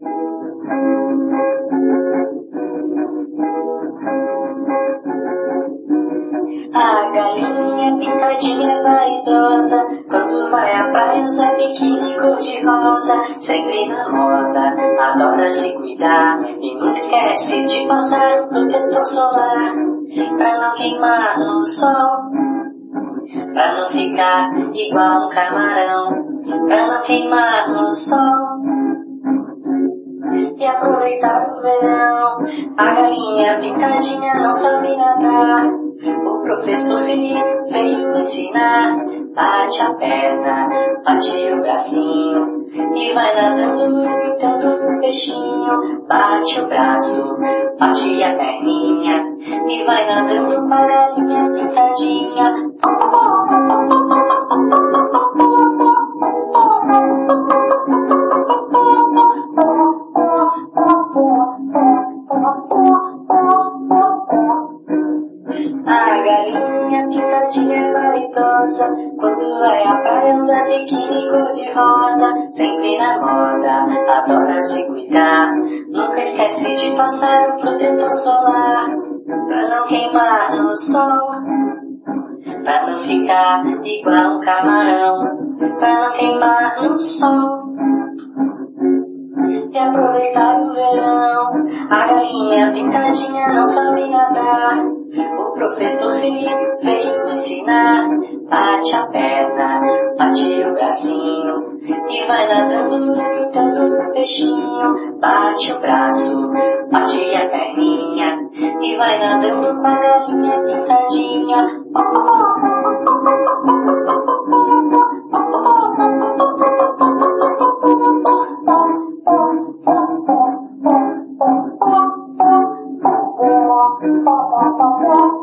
A galinha pintadinha vaidosa Quando vai à praia usa biquíni cor-de-rosa Sempre na moda, adora se cuidar E nunca esquece de passar protetor solar. Pra não queimar no sol Pra não ficar igual um camarão. Pra não queimar no sol aproveitar o verão. A galinha pintadinha não sabe nadar. O professor se veio ensinar. Bate a perna, bate o bracinho e vai nadando imitando o peixinho. Bate o braço, bate a perninha e vai nadando com Quando vai à praia usa biquíni cor-de-rosa Sempre na moda, adora se cuidar. Nunca esquece de passar o protetor solar. Pra não queimar no sol. Pra não ficar igual um camarão. Pra não queimar no sol. E aproveitar o verão. A galinha pintadinha não sabe nadar. O professor se veio Bate a perna, bate o bracinho e vai nadando, imitando o peixinho. Bate o braço, bate a perninha e vai nadando com a galinha pintadinha.